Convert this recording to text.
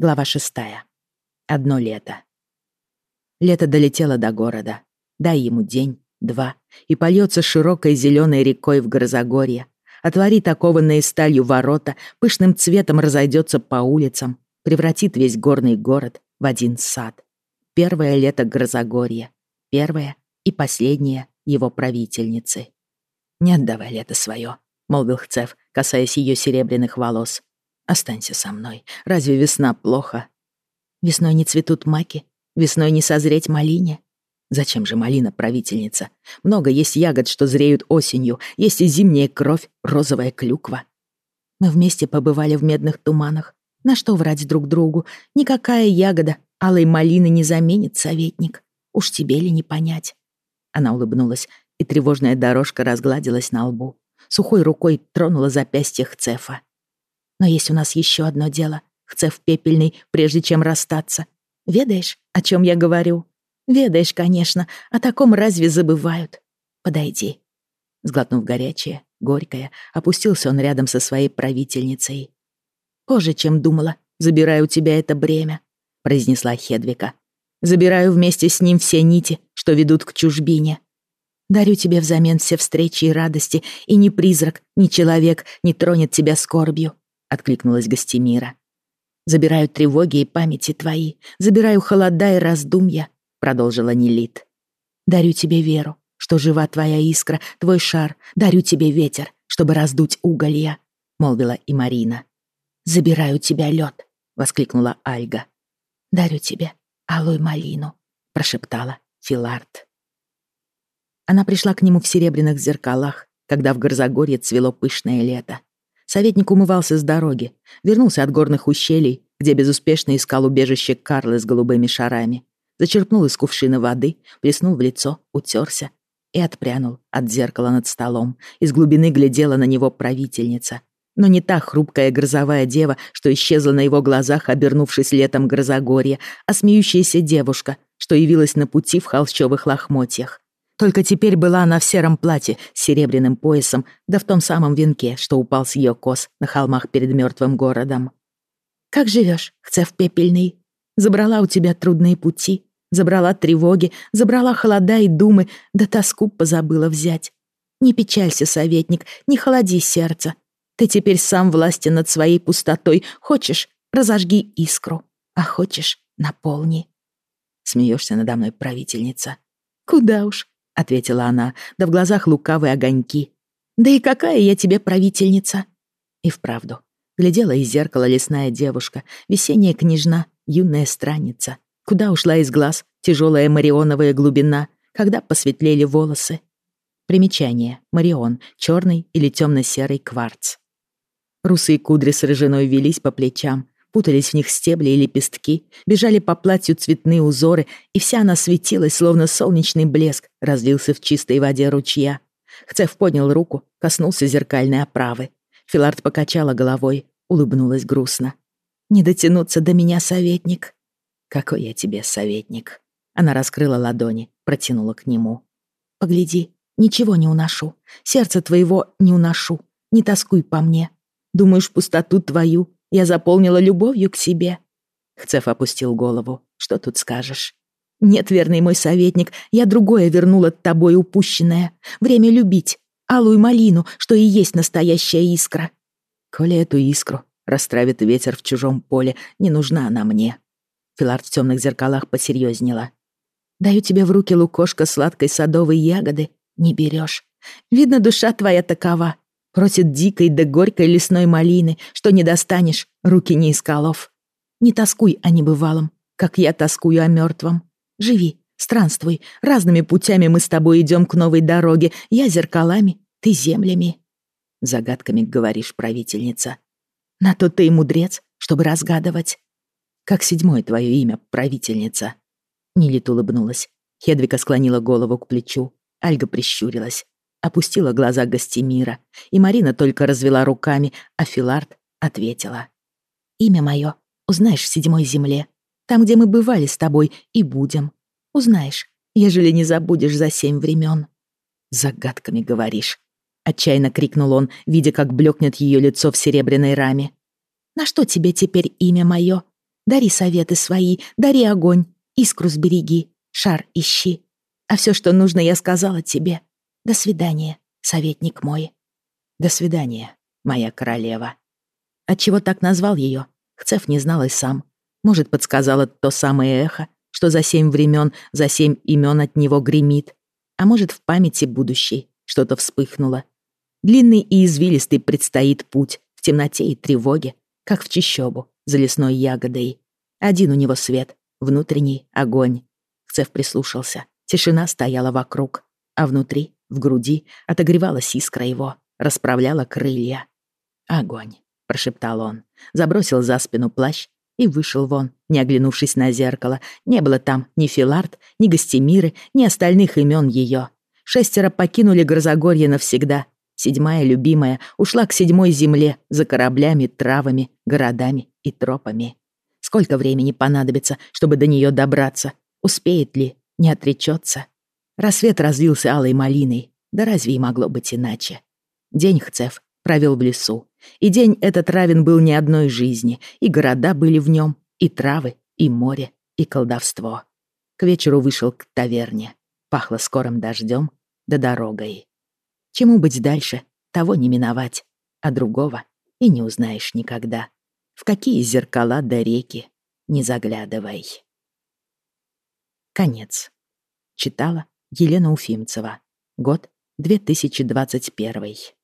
Глава шестая. Одно лето. Лето долетело до города. Дай ему день, два, и польется широкой зеленой рекой в Грозогорье. Отворит окованные сталью ворота, пышным цветом разойдется по улицам, превратит весь горный город в один сад. Первое лето Грозогорья. Первое и последнее его правительницы. «Не отдавай лето свое», — молвил Хцев, касаясь ее серебряных волос. Останься со мной. Разве весна плохо? Весной не цветут маки, весной не созреть малине. Зачем же малина, правительница? Много есть ягод, что зреют осенью, есть и зимняя кровь, розовая клюква. Мы вместе побывали в медных туманах. На что врать друг другу? Никакая ягода алой малины не заменит советник. Уж тебе ли не понять? Она улыбнулась, и тревожная дорожка разгладилась на лбу. Сухой рукой тронула запястье Хцефа. Но есть у нас еще одно дело, Хцев пепельный, прежде чем расстаться. Ведаешь, о чем я говорю? Ведаешь, конечно, о таком разве забывают? Подойди. Сглотнув горячее, горькое, опустился он рядом со своей правительницей. «Позже, чем думала, забираю у тебя это бремя», — произнесла Хедвика. «Забираю вместе с ним все нити, что ведут к чужбине. Дарю тебе взамен все встречи и радости, и ни призрак, ни человек не тронет тебя скорбью. — откликнулась Гостемира. «Забираю тревоги и памяти твои, забираю холода и раздумья», — продолжила Нелит. «Дарю тебе веру, что жива твоя искра, твой шар, дарю тебе ветер, чтобы раздуть уголья», — молвила и Марина. «Забираю тебя лед», — воскликнула Альга. «Дарю тебе алую малину», — прошептала Филард. Она пришла к нему в серебряных зеркалах, когда в Горзагорье цвело пышное лето. Советник умывался с дороги, вернулся от горных ущелий, где безуспешно искал убежище Карлы с голубыми шарами. Зачерпнул из кувшина воды, плеснул в лицо, утерся и отпрянул от зеркала над столом. Из глубины глядела на него правительница. Но не та хрупкая грозовая дева, что исчезла на его глазах, обернувшись летом грозогорья, а смеющаяся девушка, что явилась на пути в холщовых лохмотьях. Только теперь была она в сером платье с серебряным поясом, да в том самом венке, что упал с ее кос на холмах перед мертвым городом. «Как живешь, Хцев Пепельный? Забрала у тебя трудные пути, забрала тревоги, забрала холода и думы, да тоску позабыла взять. Не печалься, советник, не холоди сердце. Ты теперь сам властен над своей пустотой. Хочешь — разожги искру, а хочешь — наполни». Смеешься надо мной, правительница. «Куда уж, ответила она, да в глазах лукавые огоньки. «Да и какая я тебе правительница?» И вправду, глядела из зеркала лесная девушка, весенняя княжна, юная странница. Куда ушла из глаз тяжелая марионовая глубина, когда посветлели волосы? Примечание. Марион. Черный или темно-серый кварц. Русые кудри с рыжиной велись по плечам, путались в них стебли и лепестки, бежали по платью цветные узоры, и вся она светилась, словно солнечный блеск разлился в чистой воде ручья. Хцев поднял руку, коснулся зеркальной оправы. Филард покачала головой, улыбнулась грустно. «Не дотянуться до меня, советник». «Какой я тебе советник?» Она раскрыла ладони, протянула к нему. «Погляди, ничего не уношу. Сердце твоего не уношу. Не тоскуй по мне. Думаешь, пустоту твою я заполнила любовью к себе. Хцев опустил голову. Что тут скажешь? Нет, верный мой советник, я другое вернула тобой упущенное. Время любить. Алую малину, что и есть настоящая искра. Коли эту искру растравит ветер в чужом поле, не нужна она мне. Филард в темных зеркалах посерьезнела. Даю тебе в руки лукошко сладкой садовой ягоды, не берешь. Видно, душа твоя такова, Просит дикой да горькой лесной малины, что не достанешь, руки не из колов. Не тоскуй о небывалом, как я тоскую о мертвом. Живи, странствуй, разными путями мы с тобой идем к новой дороге, я зеркалами, ты землями. Загадками говоришь, правительница. На то ты и мудрец, чтобы разгадывать. Как седьмое твое имя, правительница. Нилит улыбнулась. Хедвика склонила голову к плечу. Альга прищурилась опустила глаза Гостемира, и Марина только развела руками, а Филард ответила. «Имя мое узнаешь в седьмой земле, там, где мы бывали с тобой и будем. Узнаешь, ежели не забудешь за семь времен. «Загадками говоришь», — отчаянно крикнул он, видя, как блекнет ее лицо в серебряной раме. «На что тебе теперь имя мое? Дари советы свои, дари огонь, искру сбереги, шар ищи. А все, что нужно, я сказала тебе. До свидания, советник мой. До свидания, моя королева. Отчего так назвал ее, Хцев не знал и сам. Может, подсказало то самое эхо, что за семь времен, за семь имен от него гремит. А может, в памяти будущей что-то вспыхнуло. Длинный и извилистый предстоит путь в темноте и тревоге, как в чищобу за лесной ягодой. Один у него свет, внутренний огонь. Хцев прислушался. Тишина стояла вокруг, а внутри, в груди, отогревалась искра его, расправляла крылья. «Огонь», — прошептал он, забросил за спину плащ и вышел вон, не оглянувшись на зеркало. Не было там ни Филард, ни Гостемиры, ни остальных имен ее. Шестеро покинули Грозогорье навсегда. Седьмая, любимая, ушла к седьмой земле за кораблями, травами, городами и тропами. Сколько времени понадобится, чтобы до нее добраться? Успеет ли? Не отречется? Рассвет разлился алой малиной. Да разве и могло быть иначе? День Хцев провел в лесу. И день этот равен был не одной жизни. И города были в нем, и травы, и море, и колдовство. К вечеру вышел к таверне. Пахло скорым дождем да дорогой. Чему быть дальше, того не миновать, а другого и не узнаешь никогда. В какие зеркала да реки не заглядывай. Конец. Читала Елена Уфимцева. Год 2021.